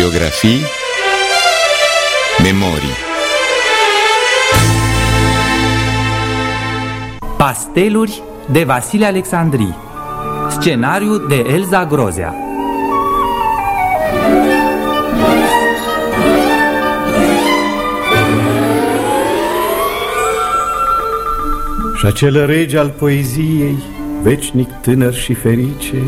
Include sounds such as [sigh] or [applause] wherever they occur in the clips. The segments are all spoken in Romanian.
Biografii Memorii. Pasteluri de Vasile Alexandrii. Scenariu de Elza Grozea. Și acel rege al poeziei, veșnic tânăr și ferice,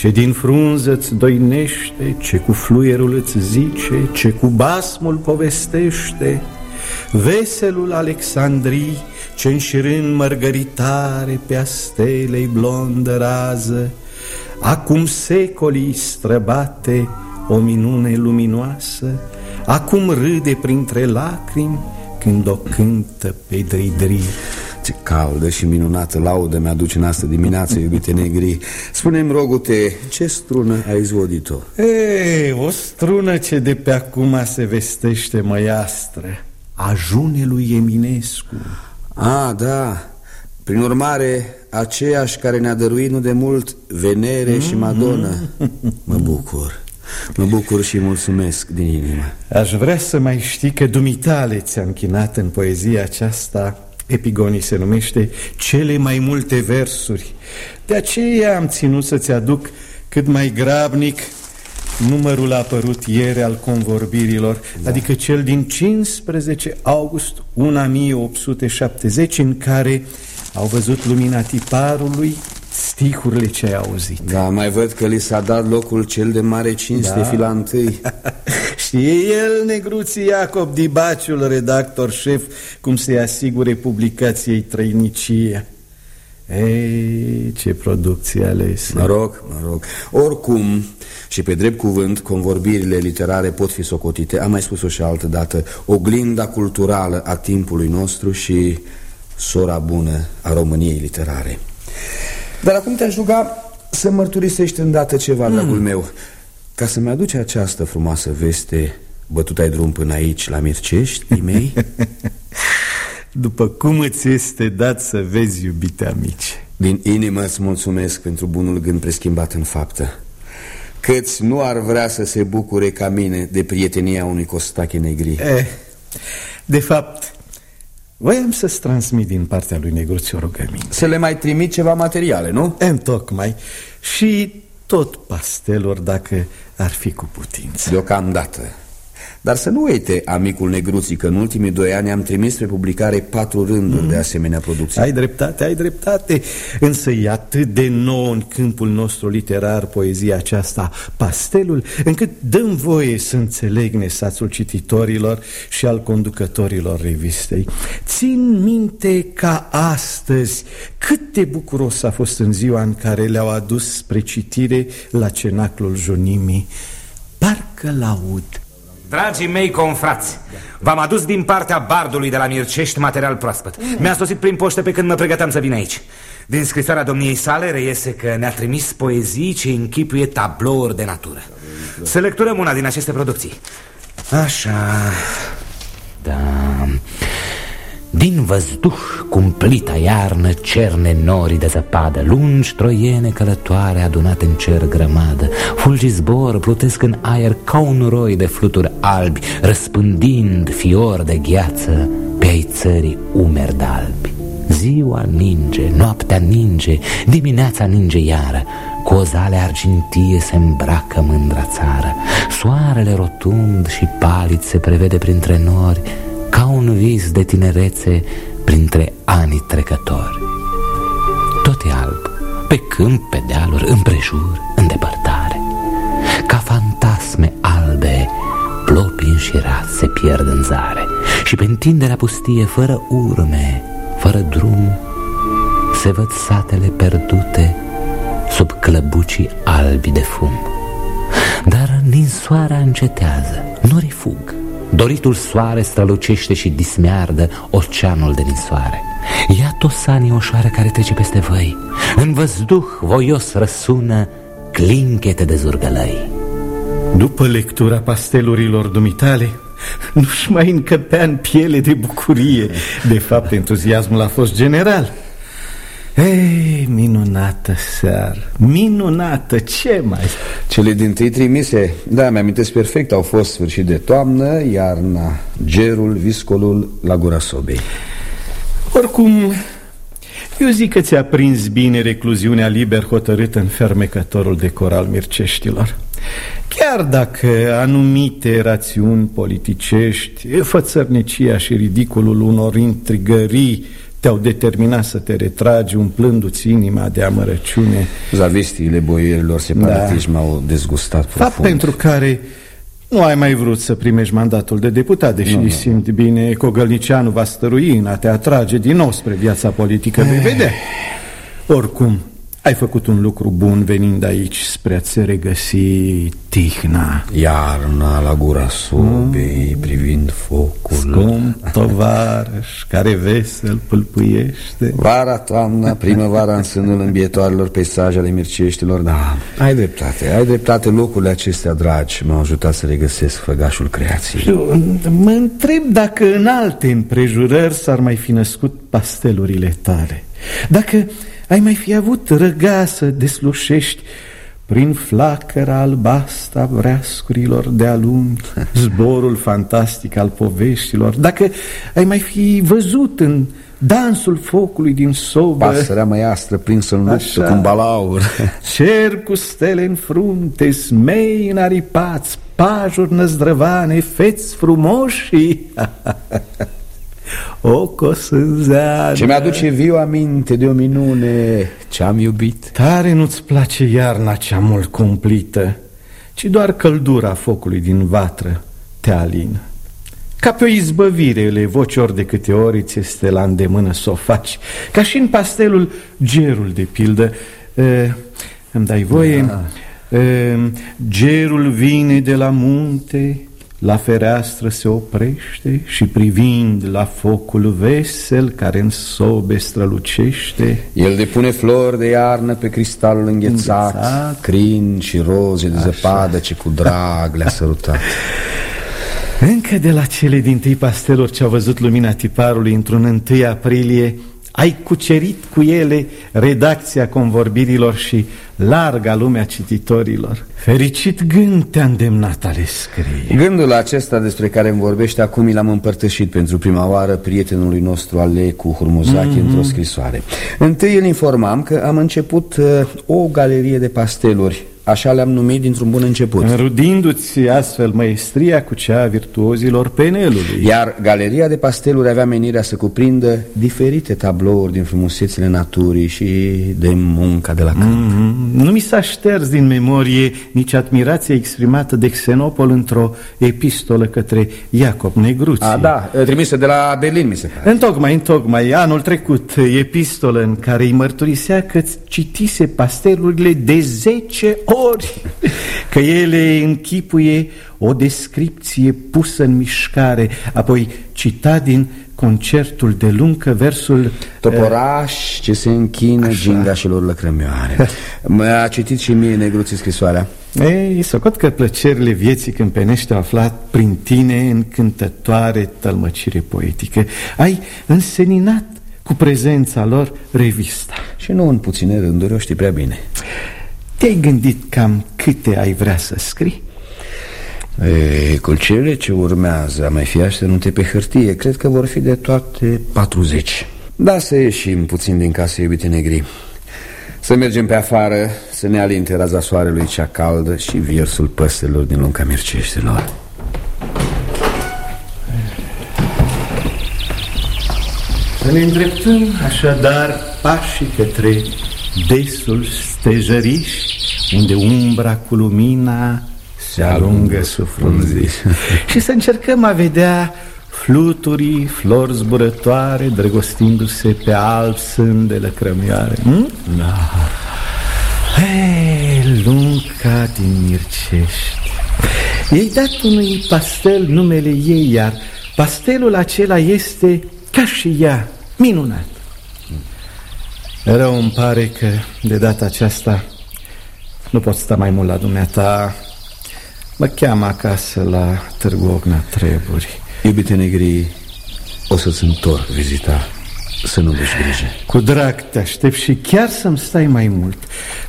ce din frunză îți doinește, ce cu fluierul îți zice, ce cu basmul povestește, veselul Alexandrii, ce înșirând mărgăritare pe astelei blondă rază, acum secolii străbate o minune luminoasă, acum râde printre lacrimi când o cântă pe dridri. Ce caldă și minunată laudă mi-aduce în asta dimineață, iubite negri. Spune-mi, rogute, ce strună ai izvodit-o? E, o strună ce de pe acum se vestește măiastră Ajune lui Eminescu. A, da, prin urmare, aceeași care ne-a dăruit nu de mult Venere mm -hmm. și Madonna. Mă bucur. Mă bucur și mulțumesc din inimă. Aș vrea să mai știi că dumitale ți-a închinat în poezia aceasta Epigonii se numește Cele mai multe versuri De aceea am ținut să-ți aduc cât mai grabnic Numărul a apărut ieri al convorbirilor da. Adică cel din 15 august 1870 În care au văzut lumina tiparului sticurile ce ai auzit. Da, mai văd că li s-a dat locul cel de mare cinste da. fila întâi. [laughs] Știe el, negruții Iacob Dibaciul, redactor șef, cum să-i asigure publicației trăinicia ei, ce producție alese Mă rog, mă rog. Oricum, și pe drept cuvânt Convorbirile literare pot fi socotite. Am mai spus-o și altă dată. Oglinda culturală a timpului nostru Și sora bună a României literare Dar acum te-aș ruga Să mărturisești îndată ceva, mm. dragul meu Ca să-mi aduce această frumoasă veste Bătut ai drum până aici, la Mircești, mei? [laughs] După cum îți este dat să vezi, iubite amici Din inimă îți mulțumesc pentru bunul gând preschimbat în faptă Câți nu ar vrea să se bucure ca mine de prietenia unui costache negri eh, De fapt, voiam să-ți transmit din partea lui Negruțiu rugăminte. Să le mai trimit ceva materiale, nu? Întocmai Și tot pastelor dacă ar fi cu putință. Deocamdată dar să nu uite, amicul Negruții, că în ultimii doi ani am trimis pe publicare patru rânduri mm. de asemenea producții. Ai dreptate, ai dreptate, însă e atât de nou în câmpul nostru literar poezia aceasta, pastelul, încât dăm voie să înțeleg nesațul cititorilor și al conducătorilor revistei. Țin minte ca astăzi cât de bucuros a fost în ziua în care le-au adus spre citire la cenaclul junimii. Parcă laud Dragii mei confrați, v-am adus din partea bardului de la Mircești material proaspăt. Mi-a sosit prin poștă pe când mă pregăteam să vin aici. Din scrisoarea domniei sale reiese că ne-a trimis poezii ce închipuie tablouri de natură. Să lecturăm una din aceste producții. Așa... Da... Din văzduh cumplita iarnă cerne nori de zăpadă Lungi troiene călătoare adunate în cer grămadă. Fulgi zbor plutesc în aer ca un roi de fluturi albi Răspândind fior de gheață pe ai țării umeri de albi. Ziua ninge, noaptea ninge, dimineața ninge iară Cu ozale argintie se îmbracă mândra țară. Soarele rotund și palid se prevede printre nori ca un vis de tinerețe printre anii trecători. Tot e alb, pe câmp, pe dealuri, împrejur, în depărtare. Ca fantasme albe, plopi înșirați se pierd în zare și pe întinderea pustie, fără urme, fără drum, se văd satele perdute sub clăbucii albi de fum. Dar ninsoarea încetează, norii fug, Doritul soare strălucește și dismeardă oceanul de ninsoare Ia tosanii oșoară care trece peste voi. În văzduh voios răsună clinchete de zurgălăi. După lectura pastelurilor dumitale Nu-și mai încăpea în piele de bucurie. De fapt, entuziasmul a fost general Ei, minunată seară, minunată, ce mai... Cele din tâi trimise, da, mi-amintesc perfect, au fost sfârșit de toamnă, iarna, gerul, viscolul la gura sobei. Oricum, eu zic că ți-a prins bine recluziunea liber hotărâtă în fermecătorul de coral Mirceștilor. Chiar dacă anumite rațiuni politicești, fățărnicia și ridicolul unor intrigării te-au determinat să te retragi umplându-ți inima de amărăciune Zavistiile boierilor separatiști da. m-au dezgustat profund Fapt pentru care nu ai mai vrut să primești mandatul de deputat Deși nu, nu. simt bine că Gălnicianu va stărui în a te atrage din nou spre viața politică Vei vedea Oricum, ai făcut un lucru bun venind aici spre a-ți regăsi tihna. Iarna la gura sobei, mm. privind focul. Scump tovarăș care vesel pâlpâiește. Vara, toamna, primăvara în sânul îmbietoarelor peisaje ale mirceștilor Da, ai dreptate, ai dreptate Locurile acestea dragi m-au ajutat să regăsesc făgașul creației. Eu Mă întreb dacă în alte împrejurări s-ar mai fi născut pastelurile tale. Dacă ai mai fi avut răga să deslușești prin flacăra albasta vreascurilor de alumi [laughs] Zborul fantastic al poveștilor. Dacă ai mai fi văzut în dansul focului din sobă Pasărea măiastră prinsă în luptă cu un balaur. [laughs] Cer cu stele în frunte, smei înaripați Pajuri năzdrăvane, feți frumoși [laughs] O cosânzeană Ce mi-aduce viu aminte de o minune Ce-am iubit Tare nu-ți place iarna cea mult cumplită Ci doar căldura focului din vatră te alină ca pe o izbăvire le voci ori de câte ori ți este la îndemână să o faci Ca și în pastelul gerul de pildă e, Îmi dai voie? Da. E, gerul vine de la munte la fereastră se oprește și privind la focul vesel care în sobe strălucește El depune flori de iarnă pe cristalul înghețat, înghețat. Crin și roze de Așa. zăpadă ce cu drag le-a sărutat Încă de la cele din tâi pasteluri ce au văzut lumina tiparului într-un 1 aprilie ai cucerit cu ele redacția convorbirilor și larga lumea cititorilor. Fericit gând te-a îndemnat ale scrie. Gândul acesta despre care îmi vorbește acum mi l-am împărtășit pentru prima oară prietenului nostru Alecu Hurmuzachi mm -hmm. într-o scrisoare. Întâi îl informam că am început uh, o galerie de pasteluri Așa le-am numit dintr-un bun început. Înrudindu-ți astfel maestria cu cea a virtuozilor penelului. Iar galeria de pasteluri avea menirea să cuprindă diferite tablouri din frumusețile naturii și de munca de la câmp. Mm -hmm. Nu mi s-a șters din memorie nici admirația exprimată de Xenopol într-o epistolă către Iacob Negruții A, da, trimisă de la Berlin, mi se pare. Întocmai, întocmai, anul trecut, epistolă în care îi mărturisea că citise pastelurile de 10 ori Că ele închipuie o descripție pusă în mișcare. Apoi cita din concertul de luncă versul Toporaș ce se închină așa. gingașilor lăcrămioare. M-a citit și mie negruții scrisoarea. Ei, socot că plăcerile vieții câmpenești au aflat prin tine încântătoare tălmăcire poetică. Ai înseninat cu prezența lor revista. Și nu în puține rânduri, o știi prea bine te-ai gândit cam câte ai vrea să scrii? E, cu cele ce urmează a mai fi aștenute pe hârtie Cred că vor fi de toate 40 Da, să ieșim puțin din casă, iubite negri. Să mergem pe afară Să ne alinte raza soarelui cea caldă Și viersul păstelor din lunga mirceștilor. Să ne îndreptăm așadar pașii către desul stejăriș, unde umbra cu lumina se alungă sub frunziș. [laughs] și să încercăm a vedea fluturii, flori zburătoare, drăgostindu-se pe alb sânde lăcrămioare. Hm? Da. Hei, lunca din Mircești. I-ai dat unui pastel numele ei, iar pastelul acela este ca și ea, minunat. Rău îmi pare că de data aceasta nu pot sta mai mult la dumneata. Mă cheamă acasă la Târgu Ogna Treburi. Iubite negri, o să-ți întorc vizita să nu duci grijă. Cu drag te aștept și chiar să-mi stai mai mult.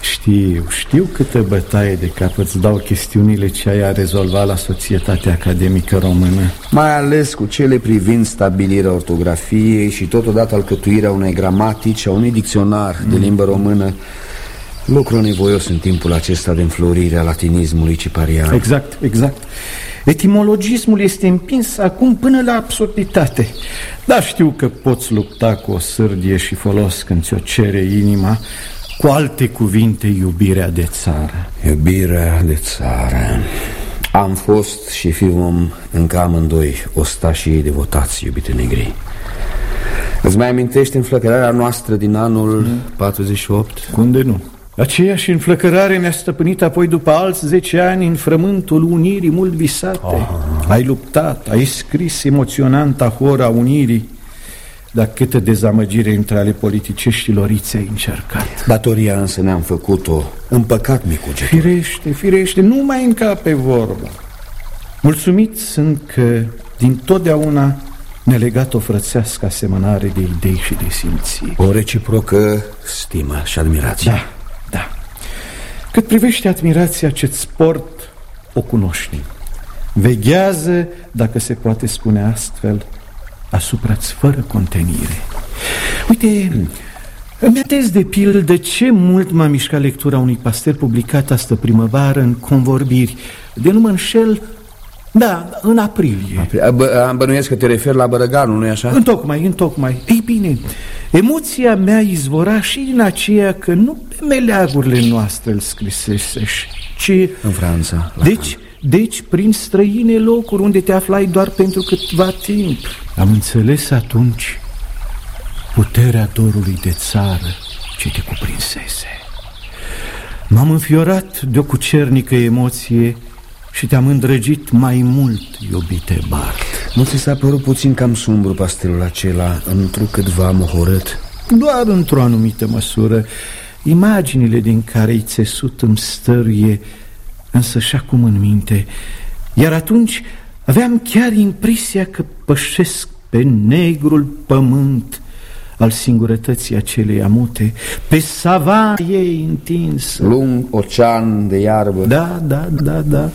Știu, știu câtă bătaie de cap îți dau chestiunile ce ai a rezolva la societatea academică română. Mai ales cu cele privind stabilirea ortografiei și totodată alcătuirea unei gramatici, a unui dicționar mm. de limbă română Lucru nevoios în timpul acesta de înflorire a latinismului ciparian. Exact, exact. Etimologismul este împins acum până la absurditate. Dar știu că poți lupta cu o sârdie și folos când ți-o cere inima. Cu alte cuvinte, iubirea de țară. Iubirea de țară. Am fost și fi vom încă amândoi ostașii ei devotați, iubite negri. Îți mai amintești înflăcărarea noastră din anul mm. 48? Cum de nu? Aceeași înflăcărare ne-a stăpânit apoi după alți zece ani în frământul unirii mult visate. Oh. Ai luptat, ai scris emoționanta hora unirii, dar câtă dezamăgire între ale politiceștilor ți-ai încercat. Datoria însă ne-am făcut-o împăcat mi cugetor. Firește, firește, nu mai încape vorba. Mulțumit sunt că din totdeauna ne legat o frățească asemănare de idei și de simții. O reciprocă stimă și admirație. Da. Da. Cât privește admirația ce-ți sport, o cunoști. Veghează, dacă se poate spune astfel, asupra-ți fără contenire. Uite, îmi atez de pildă ce mult m-a mișcat lectura unui pastel publicat astă primăvară în convorbiri. De nu mă înșel, da, în aprilie. Am bănuiesc că te referi la Bărăganul, nu-i așa? Întocmai, întocmai. Ei bine, emoția mea izvora și din aceea că nu pe meleagurile noastre îl scrisese, ci... În Franța. Deci, deci, prin străine locuri unde te aflai doar pentru câtva timp. Am înțeles atunci puterea dorului de țară ce te cuprinsese. M-am înfiorat de o cucernică emoție și te-am îndrăgit mai mult, iubite Bart. Nu ți s-a părut puțin cam sumbru pastelul acela, întrucâtva mohorât? Doar într-o anumită măsură. Imaginile din care i țesut îmi stăruie Însă și acum în minte. Iar atunci aveam chiar impresia că pășesc pe negrul pământ al singurătății acelei amute, pe sava ei întins. Lung ocean de iarbă. Da, da, da, da.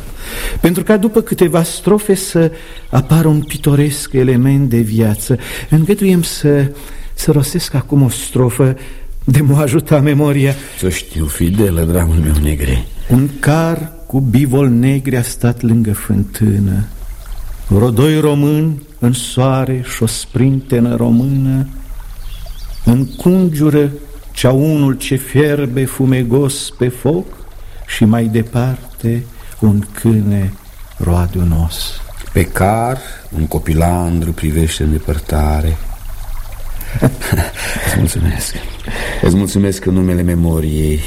Pentru ca după câteva strofe să apară un pitoresc element de viață, îngăduiem să, să rostesc acum o strofă de mă ajuta memoria. Să știu, fidelă, dragul meu negre. Un car cu bivol negre a stat lângă fântână. Rodoi român în soare și o sprintenă română Încungiură ceaunul ce fierbe fumegos pe foc și mai departe un câine roadunos. Pe car un copilandru privește în depărtare. [laughs] Îți mulțumesc. Îți mulțumesc în numele memoriei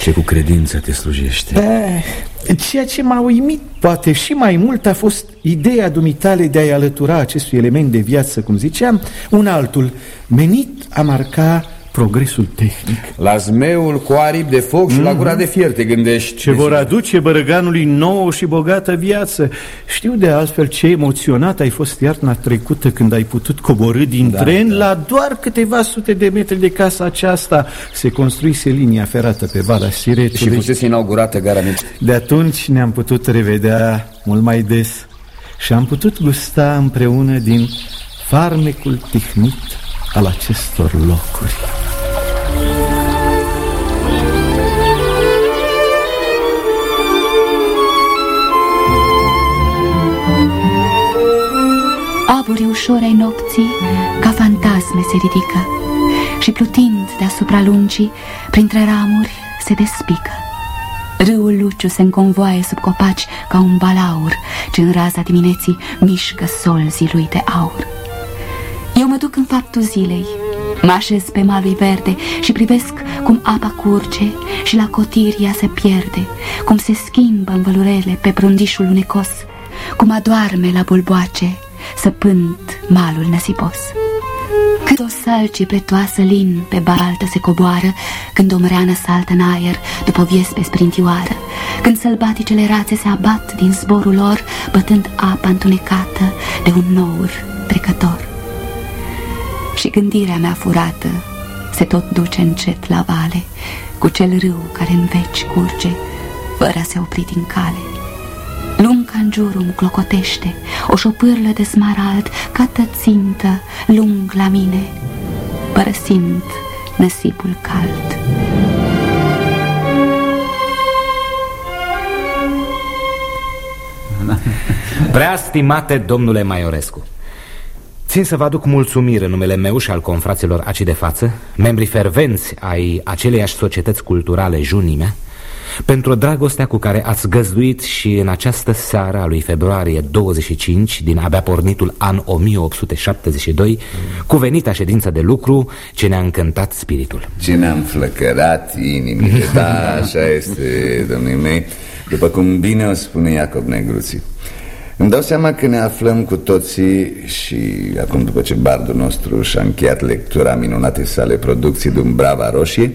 ce cu credință te slujește. Da, ceea ce m-a uimit, poate și mai mult, a fost ideea dumitale de a-i alătura acestui element de viață, cum ziceam, un altul, menit a marca progresul tehnic. La zmeul cu aripi de foc și mm -hmm. la mhm. gura de fier te gândești. Ce vor aduce bărăganului nouă și bogată viață. Știu de altfel ce emoționat ai fost iarna trecută când ai putut coborâ din da, tren da. la doar câteva sute de metri de casa aceasta. Se construise linia ferată pe Valea Siretului. Și fusese inaugurată gara mică. De atunci ne-am putut revedea mult mai des și am putut gusta împreună din farmecul tihnit al acestor locuri. Aburi ușor ai nopții ca fantasme se ridică. Și plutind deasupra lungii, printre ramuri se despică. Râul Luciu se înconvoaie sub copaci ca un balaur Ce în raza dimineții mișcă solzii lui de aur. Eu mă duc în faptul zilei Mă așez pe malul verde și privesc cum apa curge și la cotiria se pierde Cum se schimbă învălurele pe prundișul unecos Cum adoarme la bulboace săpând malul năsipos. Cât o salcie pletoasă lin pe baltă se coboară Când o mreană saltă în aer după viespe sprintioară. Când sălbaticele rațe se abat din zborul lor Bătând apa întunecată de un nour trecător. Și gândirea mea furată se tot duce încet la vale Cu cel râu care în veci curge Fără a se opri din cale Lunga în jurul clocotește O șopârlă de smarald Ca țintă lung la mine. Părăsind năsipul cald. [laughs] Prea stimate domnule Maiorescu Țin să vă aduc mulțumire în numele meu și al confraților aci de față Membrii fervenți ai aceleiași societăți culturale junimea pentru dragostea cu care ați găzduit și în această seară a lui februarie 25 din abia pornitul an 1872 cuvenita ședință de lucru ce ne-a încântat spiritul. Ce ne-a înflăcărat inimile, [laughs] da, așa este, domnii mei, după cum bine o spune Iacob Negruții. Îmi dau seama că ne aflăm cu toții și acum după ce bardul nostru și-a încheiat lectura minunate sale producții de Brava Roșie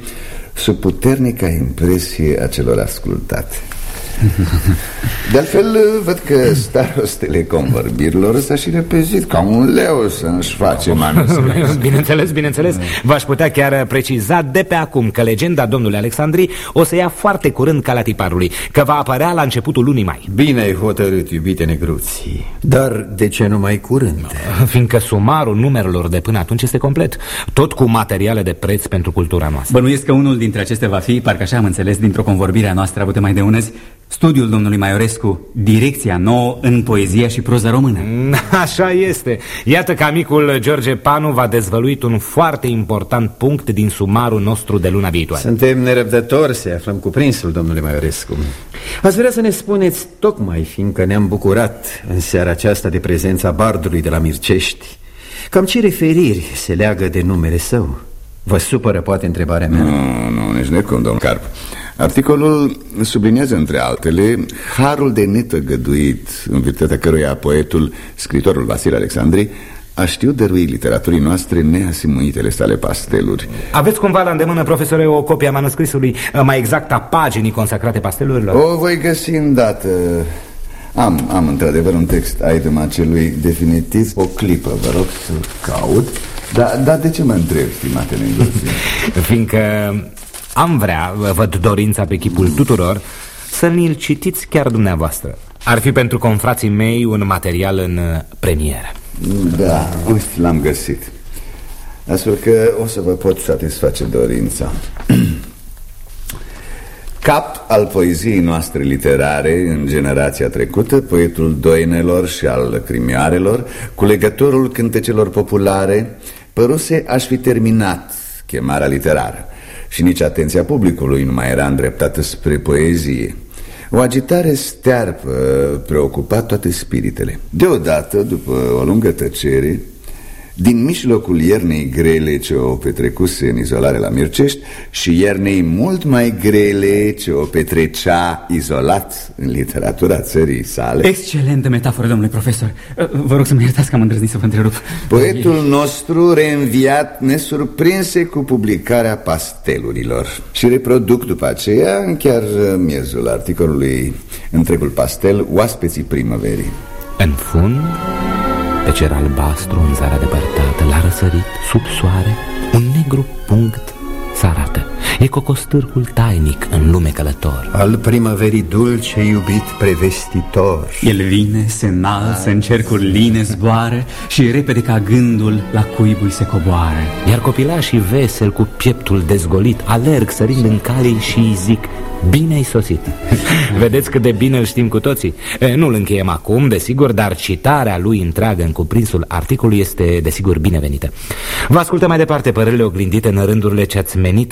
sub puternica impresie a celor ascultate. [laughs] De altfel, văd că starostele convorbirilor s-a și repezit ca un leu să-și face manuscris [laughs] Bineînțeles, bineînțeles. V-aș putea chiar preciza de pe acum că legenda domnului Alexandri o să ia foarte curând ca la tiparului Că va apărea la începutul lunii mai. Bine ai hotărât, iubite negruții Dar de ce nu mai curând? Fiindcă sumarul numerelor de până atunci este complet Tot cu materiale de preț pentru cultura noastră. Bănuiesc că unul dintre acestea va fi, parcă așa am înțeles dintr-o convorbire a noastră avută mai de unăzi Studiul domnului Maiorescu, direcția nouă în poezia și proza română. [laughs] Așa este. Iată că amicul George Panu va dezvăluit un foarte important punct din sumarul nostru de luna viitoare. Suntem nerăbdători să aflăm cuprinsul domnului Maiorescu. Ați vrea să ne spuneți, tocmai fiindcă ne-am bucurat în seara aceasta de prezența bardului de la Mircești Cam ce referiri se leagă de numele său? Vă supără poate întrebarea mea? Nu, nu, nici necum, domnul Carp Articolul subliniază, între altele, harul de netăgăduit în virtutea căruia poetul, scritorul Vasile Alexandri, a știut dărui literaturii noastre neasimuitele sale pasteluri Aveți cumva la îndemână, profesore, o copie a manuscrisului, mai exact a paginii consacrate pastelurilor? O voi găsi îndată Am, am într-adevăr un text item acelui definitiv O clipă, vă rog să caut Dar da, de ce mă întreb, stimate negoții? [laughs] Fiindcă am vrea, văd dorința pe chipul tuturor Să ni-l citiți chiar dumneavoastră. Ar fi pentru confrații mei un material în uh, premieră. Da, uite, l-am găsit. Astfel că o să vă pot satisface dorința. [clears throat] Cap al poeziei noastre literare în generația trecută Poetul doinelor și al crimioarelor Cu legătorul cântecelor populare Păruse aș fi terminat chemarea literară și nici atenția publicului nu mai era îndreptată spre poezie. O agitare stearpă preocupa toate spiritele. Deodată, după o lungă tăcere, din mijlocul iernei grele ce o petrecuse în izolare la Mircești și iernei mult mai grele ce o petrecea izolat în literatura țării sale. Excelentă metaforă, domnule profesor. Vă rog să mă iertați că am îndrăznit să vă întrerup. Poetul nostru reînviat ne surprinse cu publicarea pastelurilor Și reproduc după aceea, în chiar miezul articolului Întregul pastel, oaspeții primăverii. În fund pe cer albastru în zara depărtată La răsărit, sub soare Un negru punct s-arată E cocostârcul tainic în lume călător. Al primăverii dulce iubit prevestitor. El vine, se înalță, în cercul line zboară Și repede ca gândul la cuibul se coboară. Iar copilașii vesel cu pieptul dezgolit Alerg sărind în cale și îi zic Bine ai sosit. [laughs] Vedeți cât de bine îl știm cu toții. Nu-l încheiem acum, desigur Dar citarea lui întreagă în cuprinsul articolului Este, desigur, binevenită. Vă ascultăm mai departe părerile oglindite În rândurile ce ați menit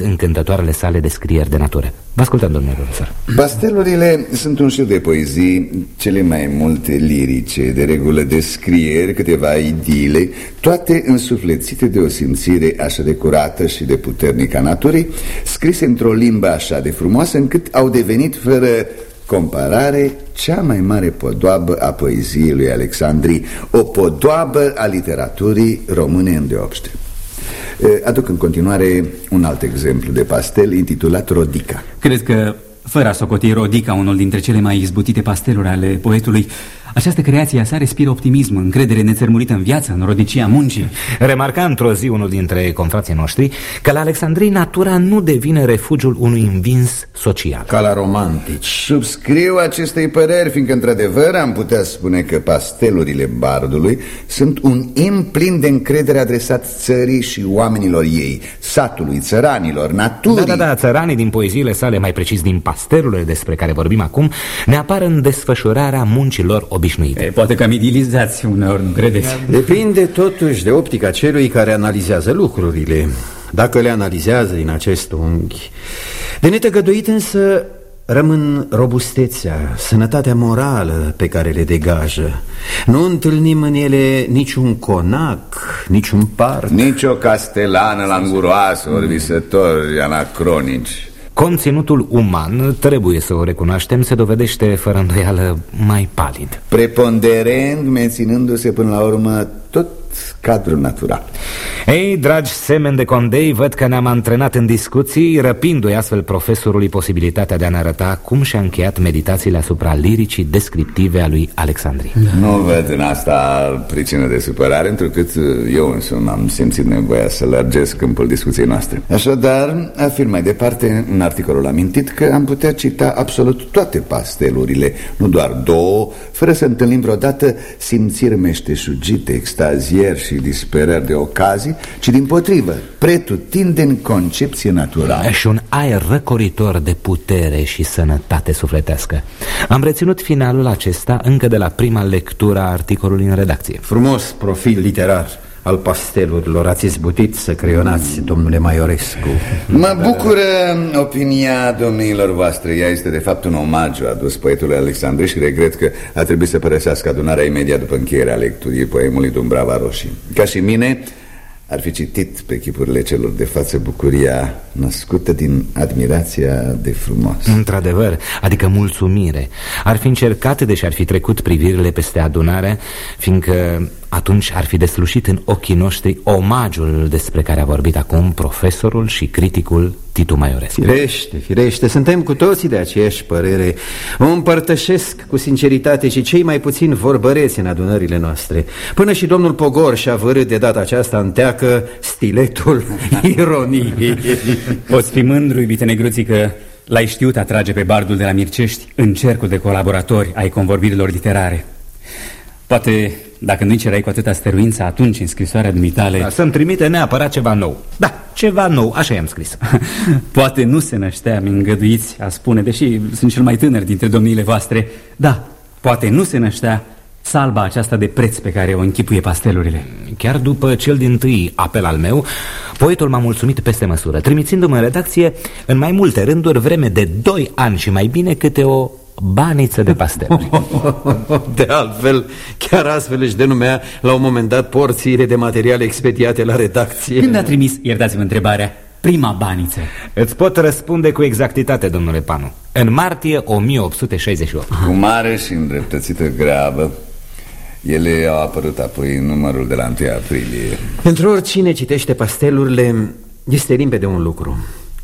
încântătoarele sale descrieri de natură Vă ascultăm, domnule profesor Pastelurile sunt un șir de poezii Cele mai multe lirice De regulă descrieri, câteva idile Toate însuflețite de o simțire Așa de curată și de puternică a naturii Scrise într-o limbă așa de frumoasă Încât încât au devenit fără comparare cea mai mare podoabă a poeziei lui Alexandri, o podoabă a literaturii române îndeopște. Aduc în continuare un alt exemplu de pastel intitulat Rodica. Cred că, fără a socoti Rodica, unul dintre cele mai izbutite pasteluri ale poetului, Această creație a sa respiră optimism, încredere nețărmurită în viață, în rodicia muncii. Remarca într-o zi unul dintre confrații noștri că la Alexandrii natura nu devine refugiul unui învins social. Ca la romantici. Subscriu acestei păreri, fiindcă într-adevăr am putea spune că pastelurile bardului sunt un im plin de încredere adresat țării și oamenilor ei, satului, țăranilor, naturii. Da, da, da, țăranii din poeziile sale, mai precis din pastelurile despre care vorbim acum, ne apar în desfășurarea muncilor obișnuite. E, poate că am idilizați uneori, nu credeți? Depinde totuși de optica celui care analizează lucrurile. Dacă le analizează din acest unghi. De netăgăduit însă rămân robustețea, sănătatea morală pe care le degajă. Nu întâlnim în ele niciun conac, niciun part. Nici o castelană languroasă, ori visători anacronici. Conținutul uman, trebuie să o recunoaștem, se dovedește fără îndoială mai palid. Preponderent, menținându-se până la urmă tot cadrul natural. Ei, dragi semeni de condei, văd că ne-am antrenat în discuții, răpindu-i astfel profesorului posibilitatea de a ne arăta cum și-a încheiat meditațiile asupra liricii descriptive a lui Alexandrie. Da. Nu văd în asta pricină de supărare, întrucât eu însumi am simțit nevoia să lărgesc câmpul discuției noastre. Așadar, afirm mai departe în articolul amintit că am putea cita absolut toate pastelurile, nu doar două, fără să întâlnim vreodată simțiri meșteșugite, extazieri și disperări de ocazii, ci din potrivă, pretutindeni concepție naturală. Și un aer răcoritor de putere și sănătate sufletească. Am reținut finalul acesta încă de la prima lectură a articolului în redacție. Frumos profil literar al pastelurilor. Ați izbutit să creionați, domnule Maiorescu. Mă bucură opinia domniilor voastre. Ea este de fapt un omagiu adus poetului Alexandru Și regret că a trebuit să părăsească adunarea imediat după încheierea lecturii poemului Dumbrava Roșii. Ca și mine, ar fi citit pe chipurile celor de față bucuria născută din admirația de frumos. Într-adevăr, adică mulțumire. Ar fi încercat, deși ar fi trecut privirile peste adunare Fiindcă atunci ar fi deslușit în ochii noștri omagiul despre care a vorbit acum profesorul și criticul Titu Maiorescu. Firește, firește, suntem cu toții de aceeași părere. O împărtășesc cu sinceritate și cei mai puțin vorbăreți în adunările noastre. Până și domnul Pogor și-a vărât de data aceasta în teacă stiletul [laughs] ironiei. Poți fi mândru, iubite negruții, că l-ai știut atrage pe bardul de la Mircești în cercul de colaboratori ai convorbirilor literare. Poate dacă nu-i cerai cu atâta stăruință atunci în scrisoarea dumitale... Da, Să-mi trimite neapărat ceva nou. Da, ceva nou, așa i-am scris. [laughs] Poate nu se năștea, mi îngăduiți a spune, deși sunt cel mai tânăr dintre domniile voastre. Da, poate nu se năștea salba aceasta de preț pe care o închipuie pastelurile. Chiar după cel din tâi apel al meu, poetul m-a mulțumit peste măsură, trimițându-mă în redacție în mai multe rânduri vreme de doi ani și mai bine câte o baniță de pastel. [laughs] De altfel, chiar astfel își denumea la un moment dat porțiile de materiale expediate la redacție. Când a trimis, iertați-vă întrebarea, prima baniță? Îți pot răspunde cu exactitate, domnule Panu. În martie 1868. Cu mare și îndreptățită grabă, ele au apărut apoi în numărul de la 1 aprilie. Pentru oricine citește pastelurile, este limpede un lucru.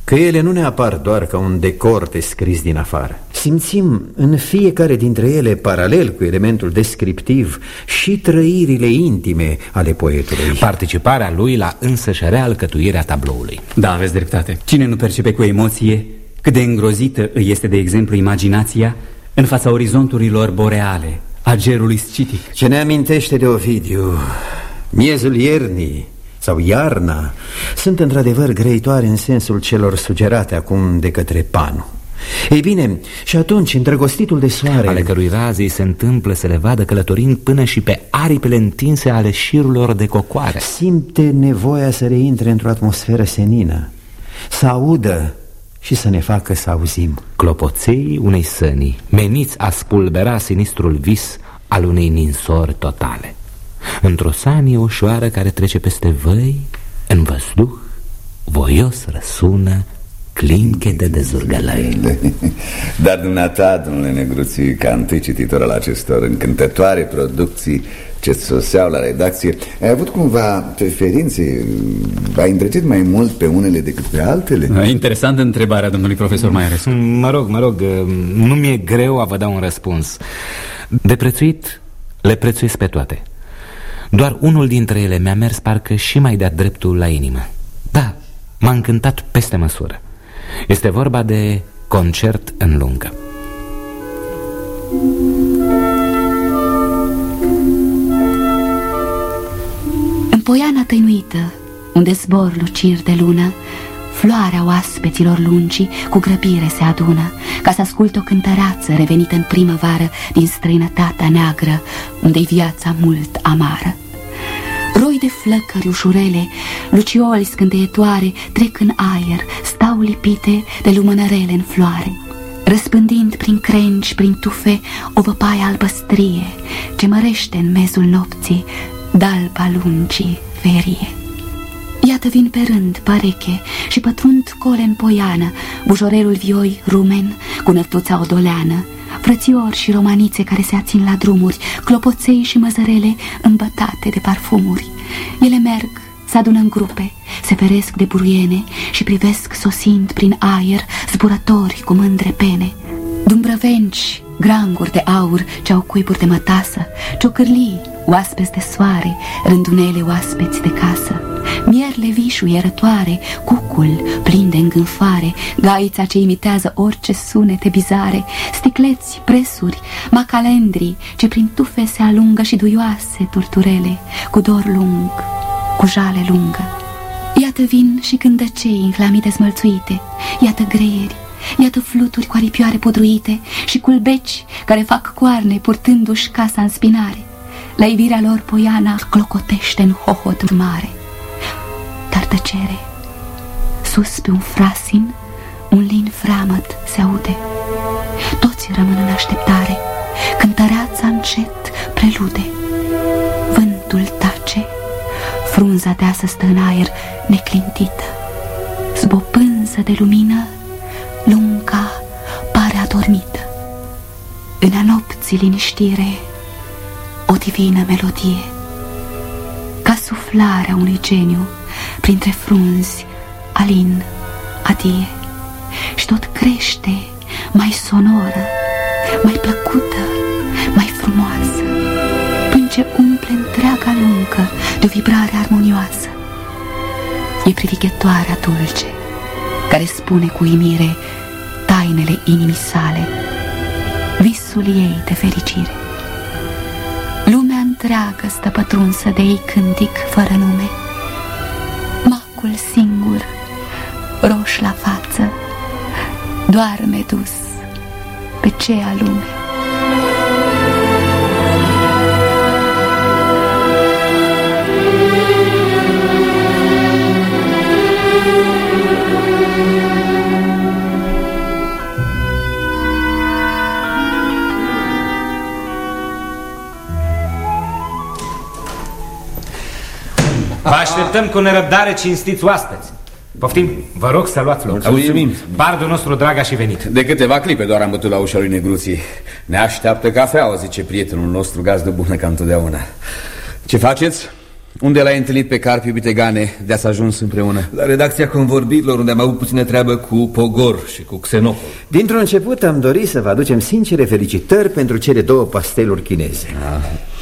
Că ele nu ne apar doar ca un decor descris din afară. Simțim în fiecare dintre ele, paralel cu elementul descriptiv, și trăirile intime ale poetului. Participarea lui la însăși realcătuirea tabloului. Da, aveți dreptate. Cine nu percepe cu emoție cât de îngrozită îi este, de exemplu, imaginația în fața orizonturilor boreale, a gerului scitic? Ce ne amintește de Ovidiu, miezul iernii, sau iarna sunt într-adevăr grăitoare în sensul celor sugerate acum de către Panu. Ei bine, și atunci, îndrăgostitul de soare Ale cărui razii se întâmplă să le vadă călătorind până și pe aripile întinse ale șirurilor de cocoare. Simte nevoia să reintre într-o atmosferă senină Să audă și să ne facă să auzim. Clopoței unei sănii, meniți a spulbera sinistrul vis al unei ninsori totale Într-o sanie ușoară care trece peste văi, în văzduh, voios răsună clinchete de zurgălăi. [laughs] Dar dumneata, domnule Negruții, ca întâi cititor al acestor încântătoare producții ce soseau la redacție, ai avut cumva preferințe? Ai îndrăgit mai mult pe unele decât pe altele? Interesantă întrebarea domnului profesor Maierescu. Mă rog, mă rog, nu mi-e greu a vă da un răspuns De prețuit, le prețuiesc pe toate Doar unul dintre ele mi-a mers parcă și mai de-a dreptul la inimă. Da, m-a încântat peste măsură. Este vorba de concert în lungă. În poiana tăinuită, unde zbor luciri de lună Floarea oaspeților lungi cu grăbire se adună Ca să ascult o cântăreață revenită în primăvară Din străinătatea neagră, unde-i viața mult amară. Roi de flăcări ușurele, lucioli scânteietoare Trec în aer, stau lipite de lumânărele în floare. Răspândind prin crengi, prin tufe, o văpaie albăstrie Ce mărește în mezul nopții, dalba lungii ferie Iată vin pe rând, pareche, și pătrund cole în poiană, Bujorelul vioi, rumen, cu nătuța odoleană, Frățiori și romanițe care se ațin la drumuri, Clopoței și măzărele îmbătate de parfumuri. Ele merg, se adună în grupe, se feresc de buruiene și privesc sosind prin aer zburători cu mândre pene. Dumbrăvenci, granguri de aur ce au cuiburi de mătasă, ciocârlii, oaspeți de soare, rândunele oaspeți de casă. Mierle vișuierătoare, cucul plin de îngânfare, gaița ce imitează orice sunete bizare, sticleți, presuri, macalendrii ce prin tufe se alungă și duioase turturele, cu dor lung, cu jale lungă. Iată vin și cântăcei în hlamii dezmălțuite, iată greieri, Iată fluturi cu aripioare pudruite și culbeci care fac coarne purtându-și casa în spinare. La ivirea lor poiana clocotește în hohot mare. Dar tăcere, sus pe un frasin, un lin framăt se aude. Toți rămân în așteptare, cântăreața încet prelude. Vântul tace, frunza deasă stă în aer neclintită. Sub o pânză de lumină, lunca pare adormită. În a nopții liniștire, o divină melodie, ca suflarea unui geniu printre frunzi, alin, adie, și tot crește mai sonoră, mai plăcută, mai frumoasă, până ce umple întreaga luncă de o vibrare armonioasă. E privighetoarea dulce, care spune cu imire tainele inimii sale, visul ei de fericire. Lumea întreagă stă pătrunsă de ei cântic fără nume, macul singur, roș la față, doarme dus pe cea lume. Așteptăm cu nerăbdare cinstiți oaspeți. Poftim, vă rog să luați loc. Mulțumim. Bardul nostru drag a și venit. De câteva clipe doar am bătut la ușa lui Negruții. Ne așteaptă cafeaua, zice prietenul nostru, gazdă bună ca întotdeauna. Ce faceți? Unde l-ai întâlnit pe Carpi, iubite Gane, de a ajuns împreună? La redacția convorbirilor, unde am avut puțină treabă cu Pogor și cu Xenopol. Dintr-un început am dorit să vă aducem sincere felicitări pentru cele două pasteluri chineze.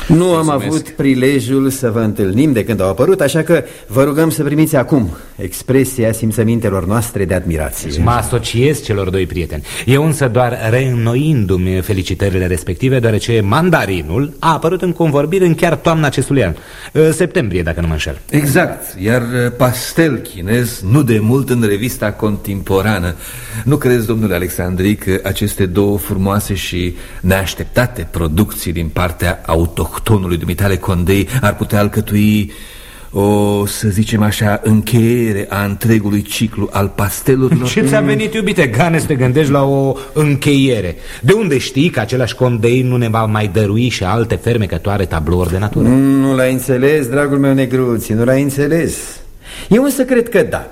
Nu am avut prilejul să vă întâlnim de când au apărut, așa că vă rugăm să primiți acum expresia simțămintelor noastre de admirație. Mă asociez celor doi prieteni Eu însă doar reînnoindu-mi felicitările respective Deoarece mandarinul a apărut în convorbiri în chiar toamna acestui an Uh, Septembrie, dacă nu mă înșel Exact, iar uh, pastel chinez nu de mult în revista contemporană. Nu crezi, domnule Alexandri, că aceste două frumoase și neașteptate producții din partea autohtonului dumitale Condei ar putea alcătui o, să zicem așa, încheiere a întregului ciclu al pastelurilor? Ce ți-a venit, iubite Gane, să te gândești la o încheiere? De unde știi că același condei nu ne va mai dărui și alte fermecătoare tablouri de natură? Nu l-ai înțeles, dragul meu negruții, nu l-ai înțeles Eu însă cred că da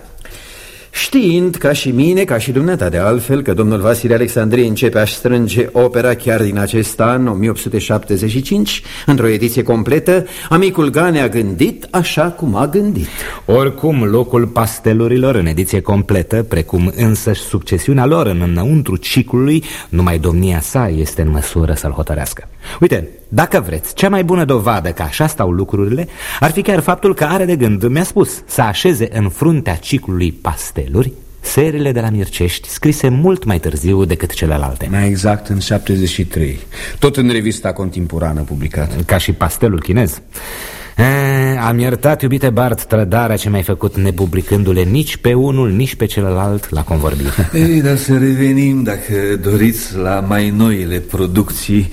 Știind, ca și mine, ca și dumneata de altfel, că domnul Vasile Alexandrie începe a strânge opera chiar din acest an, 1875, într-o ediție completă, amicul Gane a gândit așa cum a gândit. Oricum, locul pastelurilor în ediție completă, precum însăși succesiunea lor în înăuntru ciclului, numai domnia sa este în măsură să-l hotărească. Uite, dacă vreți, cea mai bună dovadă că așa stau lucrurile Ar fi chiar faptul că are de gând, mi-a spus Să așeze în fruntea ciclului pasteluri Serile de la Mircești, scrise mult mai târziu decât celelalte. Mai exact în 73 Tot în revista contemporană publicată. Ca și pastelul chinez. E, Am iertat, iubite Bart, trădarea ce mi-ai făcut nepublicându-le nici pe unul, nici pe celălalt la convorbire. Ei, dar să revenim, dacă doriți, la mai noile producții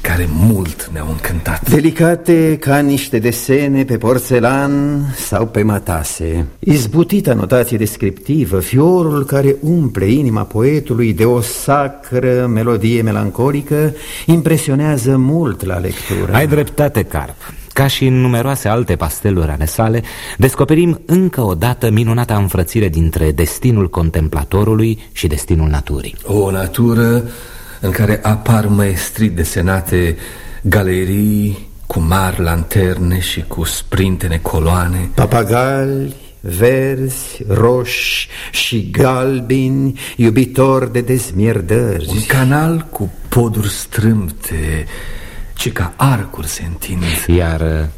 care mult ne-au încântat. Delicate ca niște desene pe porțelan sau pe matase. Izbutită notație descriptivă, fiorul care umple inima poetului de o sacră melodie melancolică Impresionează mult la lectură. Ai dreptate, Carp. Ca și în numeroase alte pasteluri ale sale, descoperim încă o dată minunata înfrățire dintre destinul contemplatorului și destinul naturii. O natură în care apar maestrii desenate galerii cu mari lanterne și cu sprintene coloane. Papagali, verzi, roși și galbini, iubitori de dezmierdări. Un canal cu poduri strâmte, ce ca arcuri se întind. Iar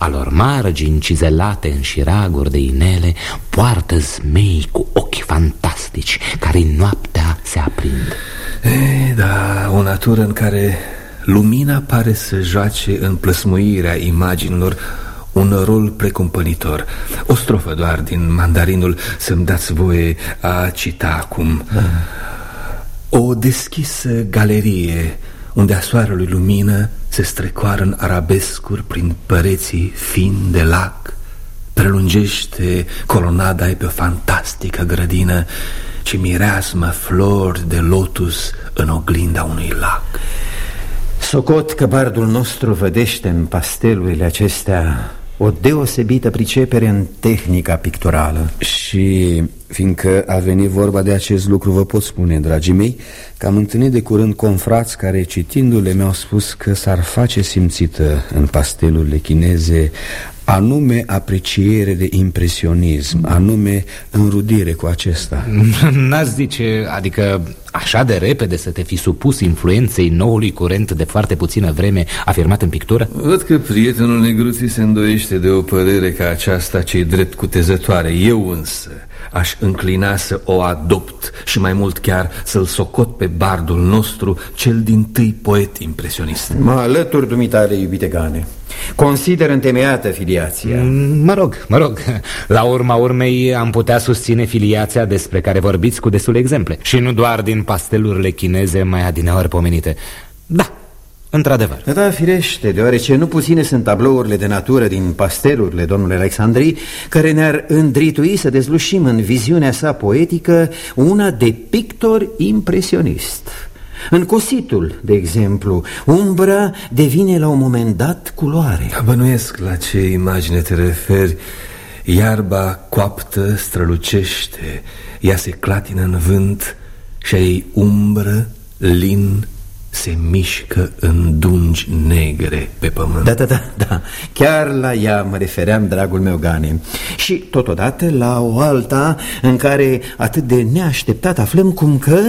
alor margini cizelate în șiraguri de inele Poartă zmei cu ochi fantastici care noaptea se aprind. E, Da, o natură în care lumina pare să joace în plăsmuirea imaginilor un rol precumpănitor. O strofă doar din mandarinul să-mi dați voie a cita acum. Da. O deschisă galerie unde a soarelui lumină se strecoară în arabescuri prin păreții fin de lac. Prelungește colonada pe o fantastică grădină Ce mireasmă flori de lotus în oglinda unui lac. Socot că bardul nostru vădește în pastelurile acestea o deosebită pricepere în tehnica picturală Și fiindcă a venit vorba de acest lucru, vă pot spune, dragii mei Că am întâlnit de curând confrați care, citindu-le, mi-au spus că s-ar face simțită în pastelurile chineze anume apreciere de impresionism, anume înrudire cu acesta. [laughs] N-ați zice, adică așa de repede să te fi supus influenței noului curent de foarte puțină vreme afirmat în pictură? Văd că prietenul negruții se îndoiește de o părere ca aceasta ce drept cutezătoare. Eu însă aș înclina să o adopt și mai mult chiar să-l socot pe bardul nostru cel din tâi poet impresionist. Mă alătur dumitale, iubite Gane Consider întemeiată filiația. Mm, Mă rog, mă rog. La urma urmei am putea susține filiația despre care vorbiți cu destul exemple. Și nu doar din pastelurile chineze mai adineori pomenite. Da, Într-adevăr. Da, firește, deoarece nu puține sunt tablourile de natură din pastelurile domnului Alexandrii Care ne-ar îndritui să dezlușim în viziunea sa poetică una de pictor impresionist în cositul, de exemplu, umbra devine la un moment dat culoare. Bănuiesc la ce imagine te referi. Iarba coaptă strălucește Ea se clatină în vânt Și ei umbră, lin, se mișcă în dungi negre pe pământ. Da, da, da, da, chiar la ea mă refeream, dragul meu Gane. Și totodată la o alta în care atât de neașteptat aflăm cum că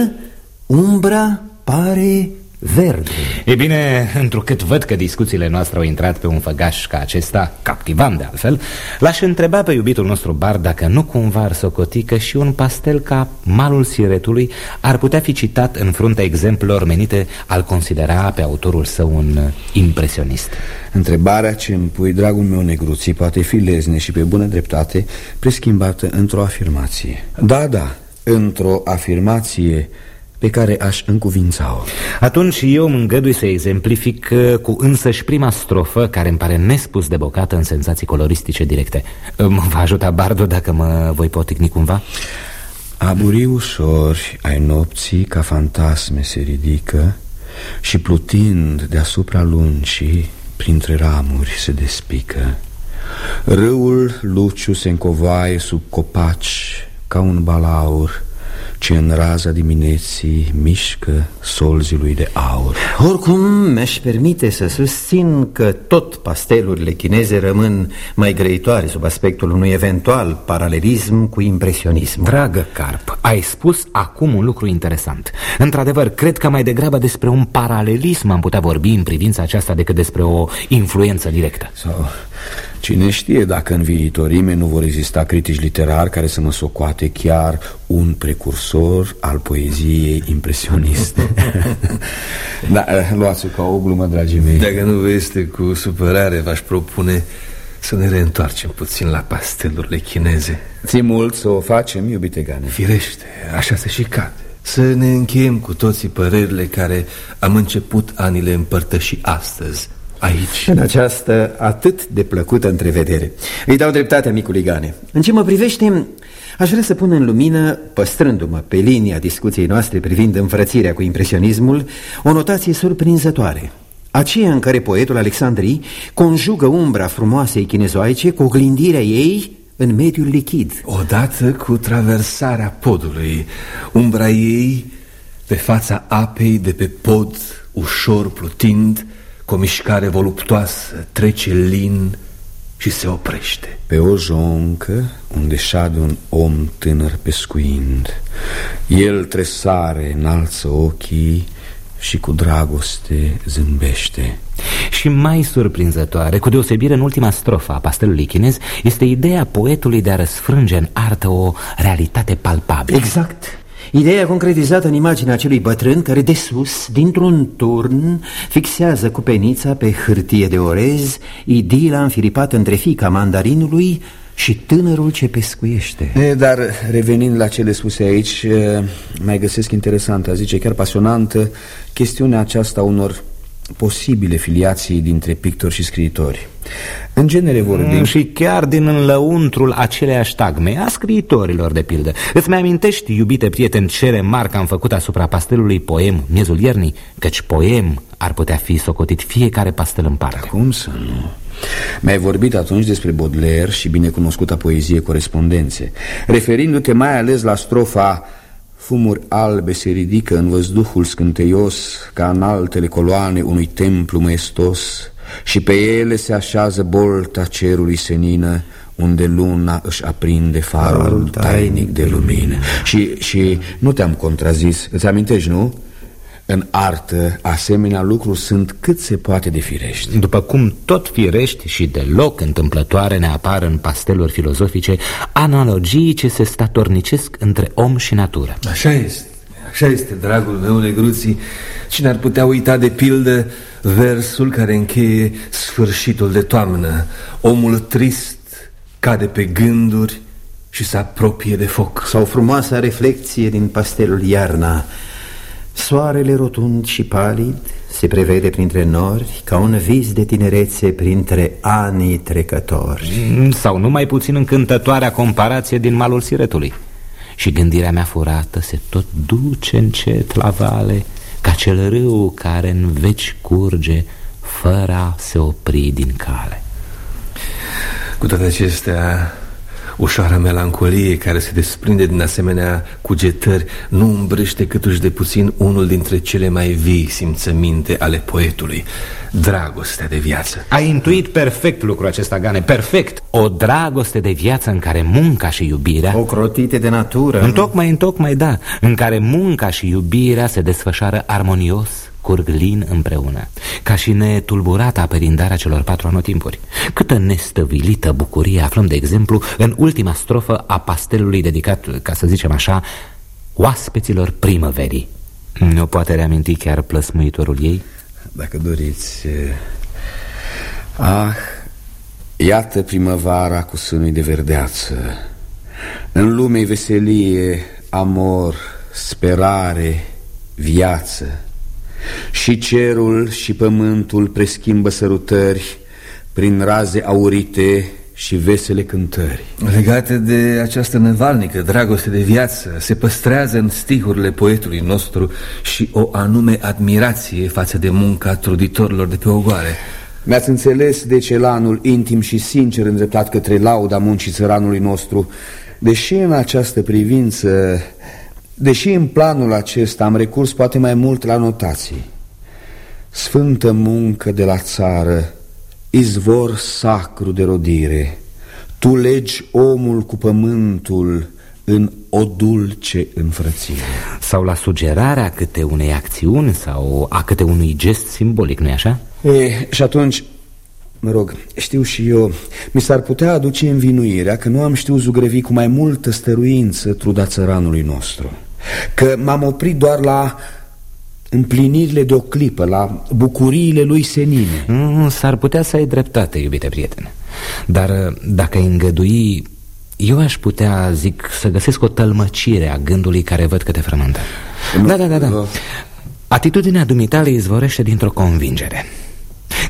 umbra pare verde. E bine, întrucât văd că discuțiile noastre au intrat pe un făgaș ca acesta, captivant de altfel L-aș întreba pe iubitul nostru bar dacă nu cumva ar socoti că și un pastel ca malul siretului Ar putea fi citat în fruntea exemplelor menite al considera pe autorul său un impresionist. Întrebarea ce îmi pui, dragul meu negruții, poate fi lezne și pe bună dreptate preschimbată într-o afirmație. Da, da, într-o afirmație pe care aș încuvința-o. Atunci eu mă îngădui să exemplific uh, cu însăși prima strofă Care îmi pare nespus de bocată în senzații coloristice directe. Mă va ajuta Bardo dacă mă voi poticni cumva? Aburii ușori ai nopții ca fantasme se ridică Și plutind deasupra luncii printre ramuri se despică. Râul Luciu se încovaie sub copaci ca un balaur ce în raza dimineții mișcă solzii de aur. Oricum, mi-aș permite să susțin că tot pastelurile chineze rămân mai grăitoare sub aspectul unui eventual paralelism cu impresionism. Dragă Carp, ai spus acum un lucru interesant. Într-adevăr, cred că mai degrabă despre un paralelism am putea vorbi în privința aceasta decât despre o influență directă. Sau cine știe dacă în viitorime nu vor exista critici literari care să mă socoate chiar un precursor al poeziei impresioniste. [laughs] Da, luați-o ca o glumă, dragii mei. Dacă nu este cu supărare, v-aș propune să ne reîntoarcem puțin la pastelurile chineze. Ți mult să o facem, iubite Gane. Firește, așa se și cade. Să ne încheiem cu toții părerile care am început anile împărtăși astăzi Aici. În această atât de plăcută întrevedere. Îi dau dreptatea micului Gane. În ce mă privește, aș vrea să pun în lumină Păstrându-mă pe linia discuției noastre privind înfrățirea cu impresionismul O notație surprinzătoare. Aceea în care poetul Alexandrii conjugă umbra frumoasei chinezoaice cu oglindirea ei în mediul lichid. Odată cu traversarea podului Umbra ei pe fața apei de pe pod Ușor plutind Cu o mișcare voluptoasă Trece lin și se oprește. Pe o joncă unde șade un om tânăr pescuind El tresare, înalță ochii și cu dragoste zâmbește. Și mai surprinzătoare, cu deosebire în ultima strofă a pastelului chinez Este ideea poetului de a răsfrânge în artă o realitate palpabilă. Exact Ideea concretizată în imaginea acelui bătrân care de sus, dintr-un turn, fixează cu penița pe hârtie de orez idila înfiripată între fica mandarinului și tânărul ce pescuiește. E, Dar revenind la cele spuse aici Mai găsesc interesantă, zice chiar pasionantă Chestiunea aceasta unor posibile filiații dintre pictori și scriitori În genere vorbim mm, Și chiar din înlăuntrul aceleiași tagme A scriitorilor de pildă Îți mai amintești, iubite prieten, ce remarcă am făcut asupra pastelului poem Miezul iernii? Căci poem ar putea fi socotit fiecare pastel în parte Cum să nu? Mi-ai vorbit atunci despre Baudelaire și binecunoscuta poezie corespondențe Referindu-te mai ales la strofa Fumuri albe se ridică în văzduhul scânteios Ca în altele coloane unui templu maestos Și pe ele se așează bolta cerului senină Unde luna își aprinde farul tainic de lumină. Și, și nu te-am contrazis, îți amintești, nu? În artă, asemenea lucruri sunt cât se poate de firești. După cum tot firești și deloc întâmplătoare ne apar în pasteluri filozofice Analogii ce se statornicesc între om și natură. Așa este, așa este, dragul meu, negruții. Cine ar putea uita de pildă versul care încheie sfârșitul de toamnă? Omul trist cade pe gânduri și se apropie de foc. Sau frumoasa reflecție din pastelul iarna Soarele rotund și palid se prevede printre nori Ca un vis de tinerețe printre anii trecători. Sau nu mai puțin încântătoarea comparație din malul siretului. Și gândirea mea furată se tot duce încet la vale Ca cel râu care în veci curge Fără a se opri din cale. Cu toate acestea Ușoara melancolie care se desprinde din asemenea cugetări Nu îmbrăște câtuși de puțin unul dintre cele mai vii simțăminte ale poetului Dragostea de viață. Ai intuit perfect lucrul acesta, Gane, perfect. O dragoste de viață în care munca și iubirea Ocrotite de natură. Întocmai, întocmai, da În care munca și iubirea se desfășoară armonios curg lin împreună Ca și netulburata perindarea celor patru anotimpuri. Câtă nestăvilită bucurie aflăm, de exemplu, în ultima strofă a pastelului dedicat, ca să zicem așa, oaspeților primăverii. Nu poate reaminti chiar plăsmuitorul ei? Dacă doriți Ah, iată primăvara cu sânui de verdeață. În lume veselie, amor, sperare, viață și cerul și pământul preschimbă sărutări Prin raze aurite și vesele cântări. Legate de această nevalnică dragoste de viață Se păstrează în stihurile poetului nostru Și o anume admirație față de munca truditorilor de pe ogoare. Mi-ați înțeles de celanul intim și sincer îndreptat către lauda muncii țăranului nostru. Deși în această privință Deși în planul acesta am recurs poate mai mult la notații Sfântă muncă de la țară, izvor sacru de rodire Tu legi omul cu pământul în o dulce înfrățire Sau la sugerarea câte unei acțiuni sau a câte unui gest simbolic, nu-i așa? E, și atunci, mă rog, știu și eu Mi s-ar putea aduce învinuirea că nu am știut zugrăvi cu mai multă stăruință truda țăranului nostru Că m-am oprit doar la împlinirile de o clipă, la bucuriile lui senine. Mm, S-ar putea să ai dreptate, iubite prieten Dar dacă ai îngădui eu aș putea, zic, să găsesc o tălmăcire a gândului care văd că te frământă. Da, da, da, da. Atitudinea dumitale izvorește dintr-o convingere.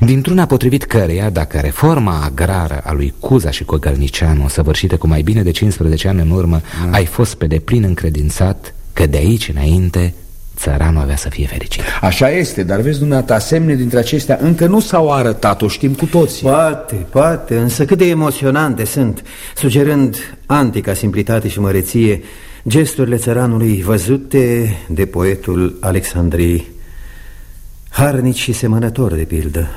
Dintr-una potrivit căreia, dacă reforma agrară a lui Cuza și Cogălnicianu Săvârșită cu mai bine de 15 ani în urmă da. Ai fost pe deplin încredințat că de aici înainte țăranul avea să fie fericit. Așa este, dar vezi dumneata, semne dintre acestea încă nu s-au arătat, o știm cu toții. Poate, poate, însă cât de emoționante sunt Sugerând antica simplitate și măreție Gesturile țăranului văzute de poetul Alexandrii Harnici și semănător de pildă.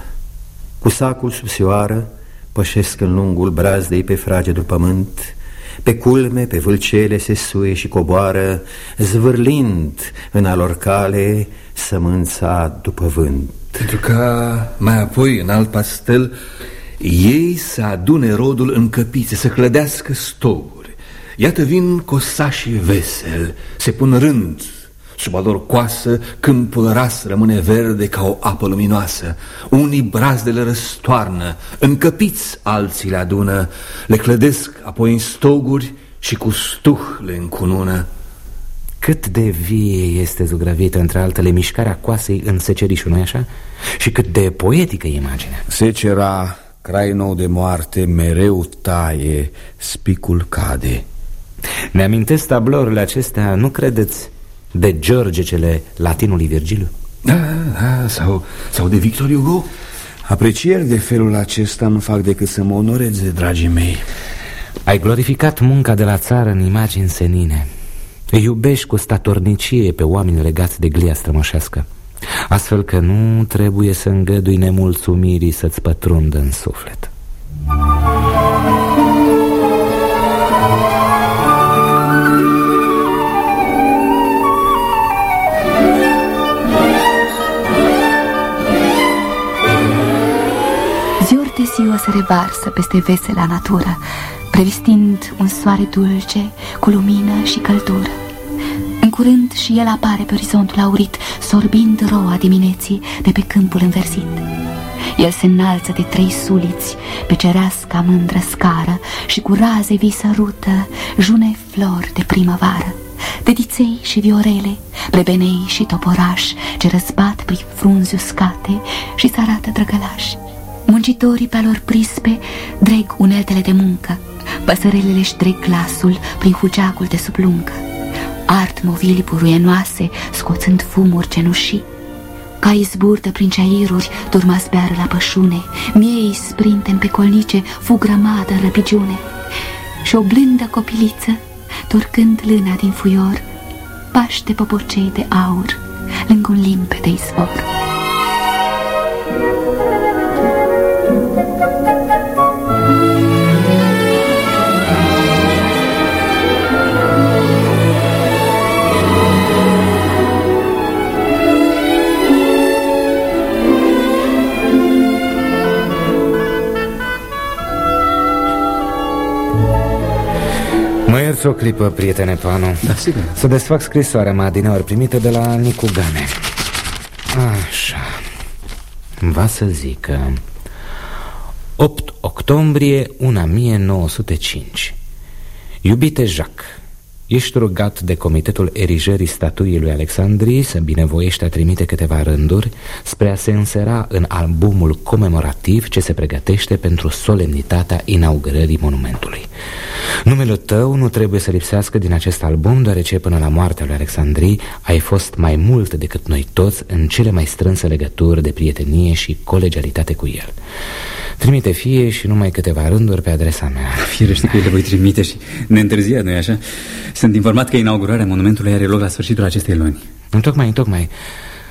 Cu sacul sub sioară Pășesc în lungul brazdei pe fragedul pământ pe culme, pe vâlcele se suie și coboară, zvârlind în alor cale sămânța după vânt. Pentru că mai apoi, în alt pastel, ei să adune rodul în căpițe, să clădească stoguri. Iată vin cosașii vesel, se pun rând Sub alor coasă, câmpul ras rămâne verde ca o apă luminoasă. Unii brazdele răstoarnă, încăpiți alții le adună, le clădesc apoi în stoguri și cu stuh le încunună. Cât de vie este zugrăvită, între altele, mișcarea coasei în secerișul, nu așa? Și cât de poetică e imaginea. Secera, crai nou de moarte, mereu taie, spicul cade. Ne amintesc tablourile acestea, nu credeți? De George cele latinului Virgiliu? Da, da, sau, sau de Victor Hugo? Aprecieri de felul acesta nu fac decât să mă onoreze, dragii mei Ai glorificat munca de la țară în imagini senine Îi iubești cu statornicie pe oameni legați de glia strămoșească Astfel că nu trebuie să îngădui nemulțumirii să-ți pătrundă în suflet ziua se revarsă peste vesela natură, previstind un soare dulce, cu lumină și căldură. În curând și el apare pe orizontul aurit, sorbind roa dimineții de pe câmpul înversit. El se înalță de trei suliți pe cereasca mândră scară și cu raze vii sărută june flori de primăvară, de diței și viorele, brebenei și toporași ce răzbat prin frunzi uscate și se arată drăgălași. Muncitorii pe lor prispe dreg uneltele de muncă, păsărelele își dreg glasul prin hugeacul de sub lungă. Art movili puruienoase, scoțând fumuri cenușii. Ca izburtă prin ceairuri, turma zbeară la pășune, miei sprintem pe colnice, fu grămadă în răpigiune. Și o blândă copiliță, torcând lâna din fuior, paște popocei de aur, lângă un limpede izvor. O clipă, prietene Panu? Da, sigur. Să desfac scrisoarea mea din ori primită de la Nicu Gane Așa. Va să zică 8 octombrie 1905 Iubite Jacques Ești rugat de Comitetul Erigerii Statuii lui Alexandrii să binevoiește a trimite câteva rânduri spre a se însera în albumul comemorativ ce se pregătește pentru solemnitatea inaugurării monumentului. Numele tău nu trebuie să lipsească din acest album Deoarece până la moartea lui Alexandrii Ai fost mai mult decât noi toți În cele mai strânse legături de prietenie și colegialitate cu el. Trimite fie și numai câteva rânduri pe adresa mea. [laughs] Firește că le voi trimite și ne întârzia, nu așa? Sunt informat că inaugurarea monumentului are loc la sfârșitul acestei luni. Întocmai, întocmai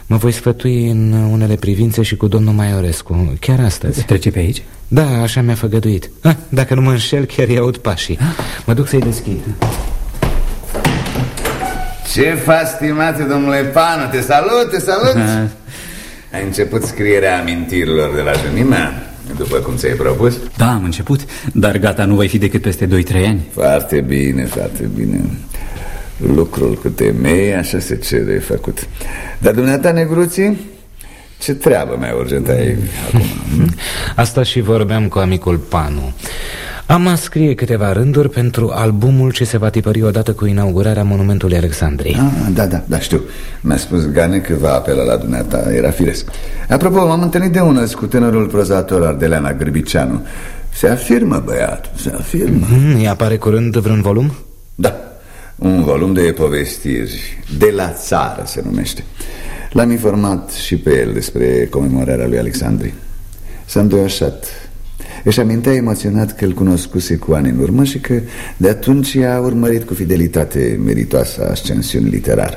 Mă voi sfătui în unele privințe și cu domnul Maiorescu. Chiar astăzi. Trece pe aici? Da, așa mi-a făgăduit. Ah, Dacă nu mă înșel, chiar i aud pașii. Mă duc să-i deschid. Ce faci, stimate domnule Panu? Te salut, te salut! Ai început scrierea amintirilor de la junimea după cum ți-ai propus? Da, am început, dar gata, nu voi fi decât peste 2-3 ani. Foarte bine, foarte bine Lucrul cu temei, așa se cere făcut. Dar dumneata, negruții, ce treabă mai urgentă ai acum? [laughs] Asta și vorbeam cu amicul Panu. Am a scrie câteva rânduri pentru albumul ce se va tipări odată cu inaugurarea monumentului Alexandriei. Ah, Da, da, da, știu. Mi-a spus Gane că va apela la dumneata, era firesc. Apropo, m-am întâlnit de ună cu tânărul prozator Ardeleana Gârbiceanu Se afirmă, băiat, se afirmă. Mm, Îi apare curând vreun volum? Da, un volum de povestiri De la țară se numește. L-am informat și pe el despre comemorarea lui Alexandri. S-a îndoiașat. Își amintea emoționat că îl cunoscuse cu ani în urmă Și că de atunci a urmărit cu fidelitate meritoasa ascensiune literară.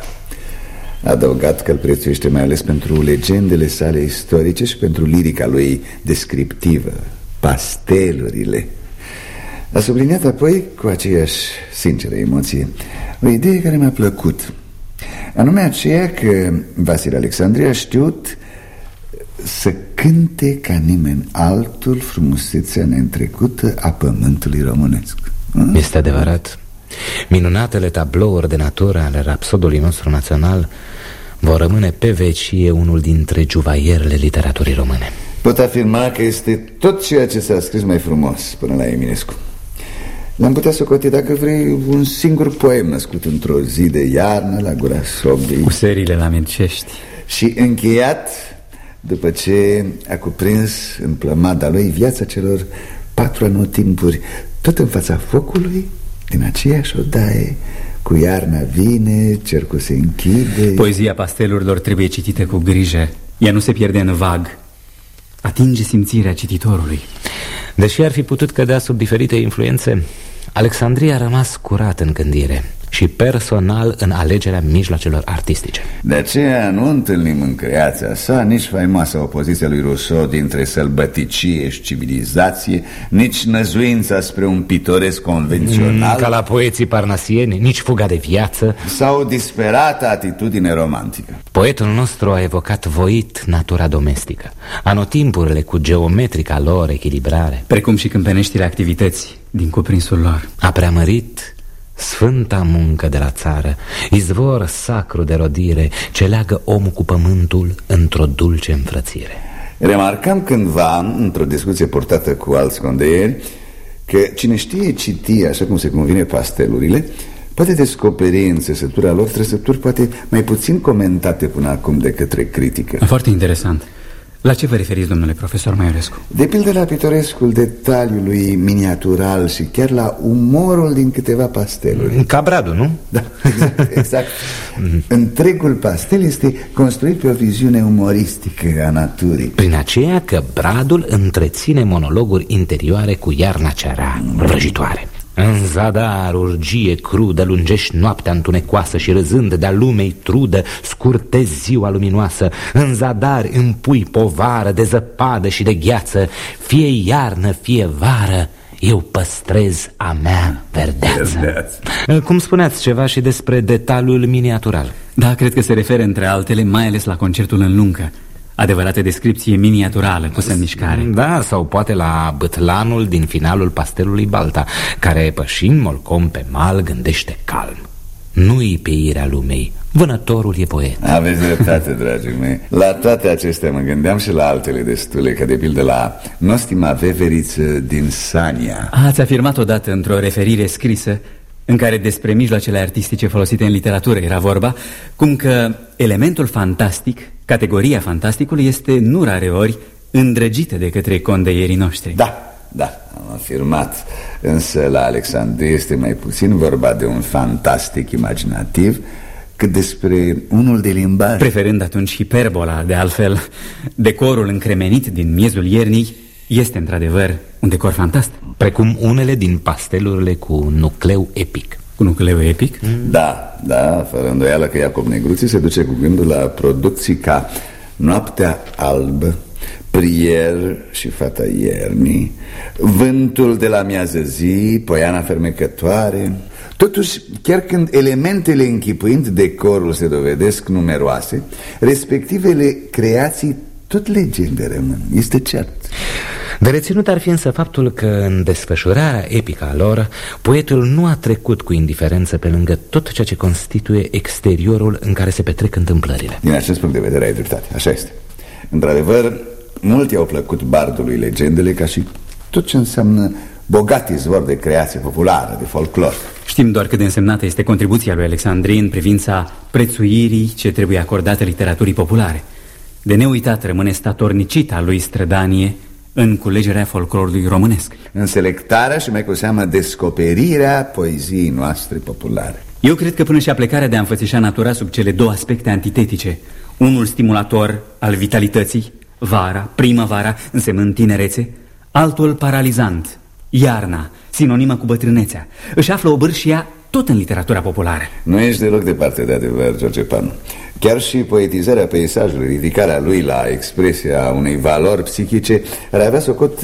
A adăugat că îl prețuiește mai ales pentru legendele sale istorice și pentru lirica lui descriptivă, pastelurile. A subliniat apoi, cu aceeași sinceră emoție, o idee care mi-a plăcut. Anume aceea că Vasile Alexandria a știut să cânte ca nimeni altul frumusețea neîntrecută a pământului românesc. Este adevărat. Minunatele tablouri de natură ale rapsodului nostru național vor rămâne pe vecie unul dintre juvaierele literaturii române. Pot afirma că este tot ceea ce s-a scris mai frumos până la Eminescu L-am putea socoti, dacă vrei, un singur poem născut într-o zi de iarnă la gura sobei Cu serile la Mircești Și încheiat după ce a cuprins în plămada lui viața celor patru anotimpuri Tot în fața focului, din aceeași odaie Cu iarna vine, cercul se închide. Poezia pastelurilor trebuie citită cu grijă. Ea nu se pierde în vag. Atinge simțirea cititorului. Deși ar fi putut cădea sub diferite influențe Alexandria a rămas curat în gândire și personal în alegerea mijloacelor artistice. De aceea nu întâlnim în creația sa nici faimoasa opoziție lui Rousseau dintre sălbăticie și civilizație Nici năzuința spre un pitoresc convențional. Mm, Ca la poeții parnasieni, nici fuga de viață. Sau disperată atitudine romantică. Poetul nostru a evocat voit natura domestică Anotimpurile cu geometrica lor echilibrare. Precum și câmpeneștile activității din cuprinsul lor. A preamărit Sfânta muncă de la țară Izvor sacru de rodire Ce leagă omul cu pământul Într-o dulce înfrățire. Remarcam cândva Într-o discuție portată cu alți condeieri Că cine știe citi Așa cum se convine pastelurile Poate descoperi în țesătura lor Trăsături poate mai puțin comentate Până acum de către critică. Foarte interesant la ce vă referiți, domnule profesor Maiorescu? De pildă la pitorescul detaliului miniatural și chiar la umorul din câteva pasteluri Ca bradul, nu? Da, exact, exact. [laughs] Întregul pastel este construit pe o viziune umoristică a naturii Prin aceea că bradul întreține monologuri interioare cu iarna ceara vrăjitoare în zadar, urgie crudă, lungești noaptea întunecoasă și râzând de-a lumei trudă, scurtezi ziua luminoasă. În zadar împui povară de zăpadă și de gheață, fie iarnă, fie vară, eu păstrez a mea verdeață. verdeață. Cum spuneați ceva și despre detaliul miniatural? Da, cred că se referă între altele mai ales la concertul în lungă. Adevărată descripție miniaturală cu în mișcare. Da, sau poate la bătlanul din finalul pastelului Balta Care pășind molcom pe mal gândește calm. Nu-i peirea lumei, vânătorul e poet. Aveți dreptate, [laughs] dragii mei. La toate acestea mă gândeam și la altele destule Ca de pildă la Nostima Veveriță din Sania. Ați afirmat odată într-o referire scrisă în care despre mijloacele artistice folosite în literatură era vorba, cum că elementul fantastic Categoria fantasticului este nu rare ori îndrăgită de către condeierii noștri. Da, da, am afirmat. Însă la Alexandrie este mai puțin vorba de un fantastic imaginativ cât despre unul de limbaj. Preferând atunci hiperbola, de altfel Decorul încremenit din miezul iernii Este într-adevăr un decor fantastic Precum unele din pastelurile cu nucleu epic. Cu nucleu epic? Da, da, fără îndoială că Iacob Negruții se duce cu gândul la producții ca Noaptea albă Prier și fata iernii Vântul de la miază zi Poiana fermecătoare. Totuși, chiar când elementele închipuind decorul se dovedesc numeroase Respectivele creații tot legende rămân, este cert. De reținut ar fi însă faptul că în desfășurarea epică a lor Poetul nu a trecut cu indiferență pe lângă tot ceea ce constituie exteriorul în care se petrec întâmplările. Din acest punct de vedere ai dreptate, așa este. Într-adevăr, Mulți au plăcut bardului legendele ca și tot ce înseamnă bogat izvor de creație populară, de folclor. Știm doar cât de însemnată este contribuția lui Alexandrin în privința prețuirii ce trebuie acordată literaturii populare. De neuitat rămâne statornicita lui Strădanie în culegerea folclorului românesc. În selectarea și mai cu seamă descoperirea poeziei noastre populare. Eu cred că până și aplecarea de a înfățișa natura sub cele două aspecte antitetice, unul stimulator al vitalității Vara, primăvara, însemnând tinerețe Altul paralizant, iarna, sinonimă cu bătrânețea Își află o bârșia tot în literatura populară. Nu ești deloc departe de adevăr, George Panu Chiar și poetizarea peisajului, ridicarea lui la expresia unei valori psihice Ar avea socot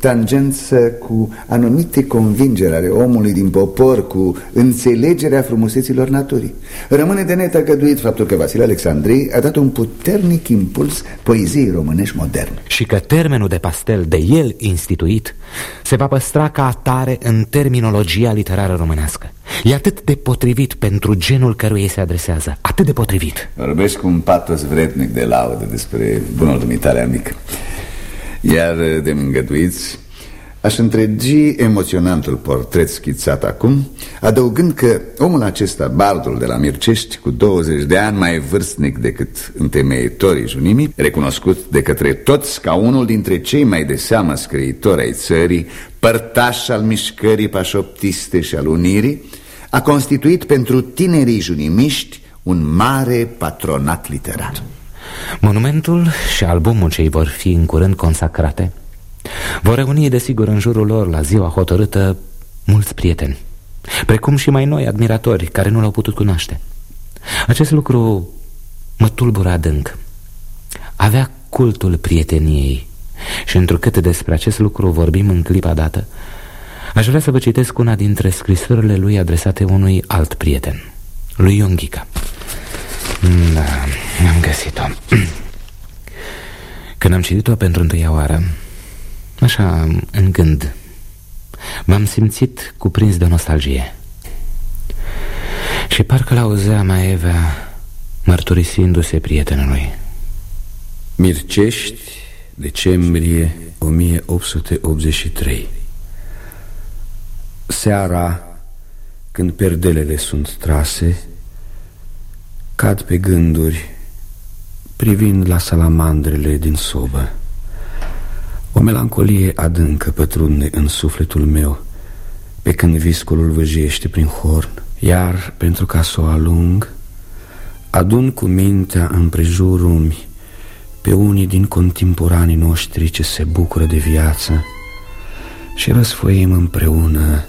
tangență cu anumite convingeri ale omului din popor Cu înțelegerea frumuseților naturii. Rămâne de netăgăduit faptul că Vasile Alexandrei a dat un puternic impuls poeziei românești moderne. Și că termenul de pastel de el instituit Se va păstra ca atare în terminologia literară românească. E atât de potrivit pentru genul căruia se adresează. Atât de potrivit. Vorbești cu un patos vrednic de laudă despre bunul dumitare amic Iar de îngăduiți Aș întregi emoționantul portret schițat acum Adăugând că omul acesta, bardul de la Mircești Cu 20 de ani mai vârstnic decât întemeitorii junimii Recunoscut de către toți ca unul dintre cei mai de seamă scriitori ai țării Părtaș al mișcării pașoptiste și al unirii A constituit pentru tinerii junimiști un mare patronat literar Monumentul și albumul ce vor fi în curând consacrate Vor reuni desigur în jurul lor la ziua hotărâtă mulți prieteni Precum și mai noi admiratori care nu l-au putut cunoaște. Acest lucru mă tulbură adânc. Avea cultul prieteniei Și întrucât despre acest lucru vorbim în clipa dată Aș vrea să vă citesc una dintre scrisorile lui adresate unui alt prieten Lui Ionghica Da, am găsit-o. Când am citit-o pentru întâia oară Așa, în gând M-am simțit cuprins de nostalgie. Și parcă l-auzea mai Evea Mărturisindu-se prietenului. Mircești, decembrie 1883 Seara, când perdelele sunt trase Cad pe gânduri Privind la salamandrele din sobă. O melancolie adâncă pătrunde în sufletul meu Pe când viscolul văjește prin horn Iar pentru ca să o alung Adun cu mintea împrejurul Pe unii din contemporanii noștri ce se bucură de viață Și răsfoim împreună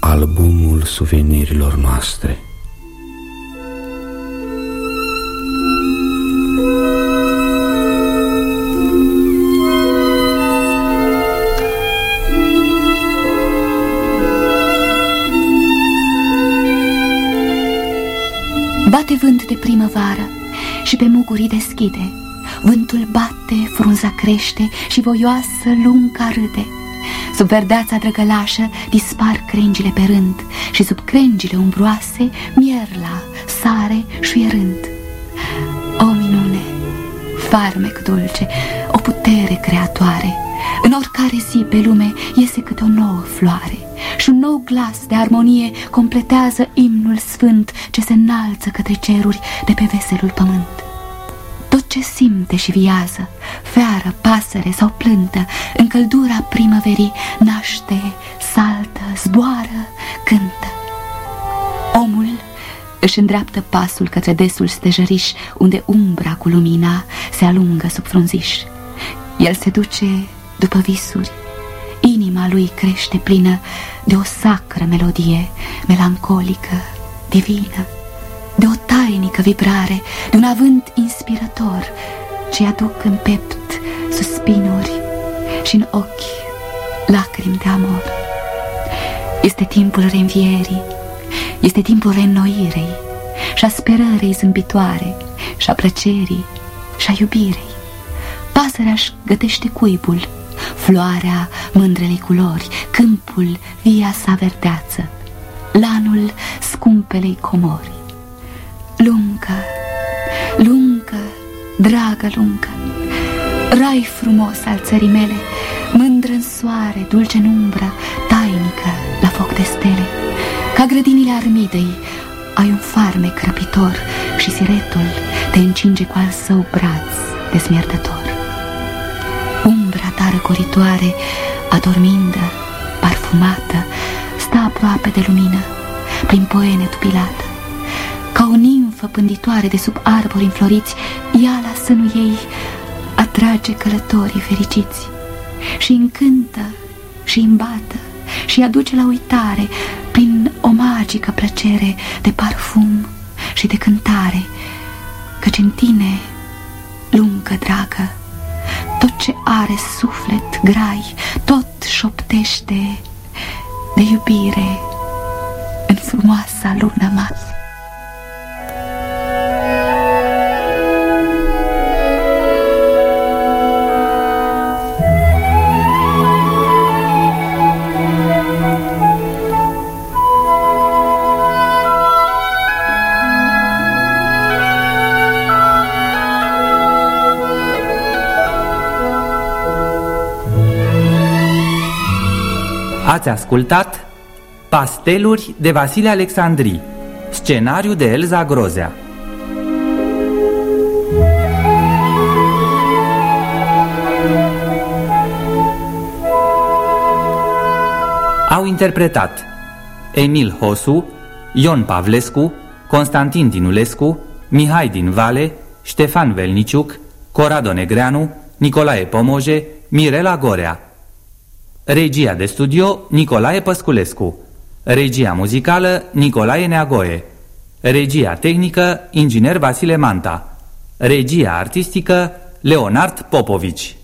albumul suvenirilor noastre Bate vânt de primăvară și pe mugurii deschide. Vântul bate, frunza crește și voioasă lunga râde Sub verdeața drăgălașă dispar crengile pe rând Și sub crengile umbroase mierla sare șuierând O minune, farmec dulce, o putere creatoare În oricare zi pe lume iese câte o nouă floare Și un nou glas de armonie completează imnul sfânt Ce se înalță către ceruri de pe veselul pământ tot ce simte și viază, feară, pasăre sau plântă, în căldura primăverii naște, saltă, zboară, cântă. Omul își îndreaptă pasul către desul stejăriș, unde umbra cu lumina se alungă sub frunziș. El se duce după visuri, inima lui crește plină de o sacră melodie, melancolică, divină, de o tainică vibrare, de un avânt inspirator, ce aduc în pept suspinuri și în ochi lacrimi de amor. Este timpul reînvierii, este timpul reînnoirei și a sperării zâmbitoare și a plăcerii și a iubirei. Pasărea își gătește cuibul, floarea mândrelei culori, câmpul via sa verdeață, lanul scumpelei comori. Luncă, luncă, dragă luncă, rai frumos al țării mele, mândră în soare, dulce în umbră, tainică la foc de stele, ca grădinile armidei, ai un farmec răpitor și siretul te încinge cu al său braț desmierdător. Umbra ta răcoritoare, adormindă, parfumată, stă aproape de lumină, prin poene tupilată. Ca o nimfă pânditoare de sub arbori înfloriți, ea la sânul ei atrage călătorii fericiți și încântă și îmbată și aduce la uitare prin o magică plăcere de parfum și de cântare, căci în tine, lungă dragă, tot ce are suflet grai, tot șoptește de iubire în frumoasa lună masă. Ați ascultat Pasteluri de Vasile Alexandri Scenariu de Elza Grozea. Au interpretat Emil Hosu, Ion Pavlescu, Constantin Dinulescu, Mihai din Vale, Ștefan Velniciuc, Corado Negreanu, Nicolae Pomoje, Mirela Gorea Regia de studio Nicolae Păsculescu. Regia muzicală Nicolae Neagoe. Regia tehnică Inginer Vasile Manta. Regia artistică Leonard Popovici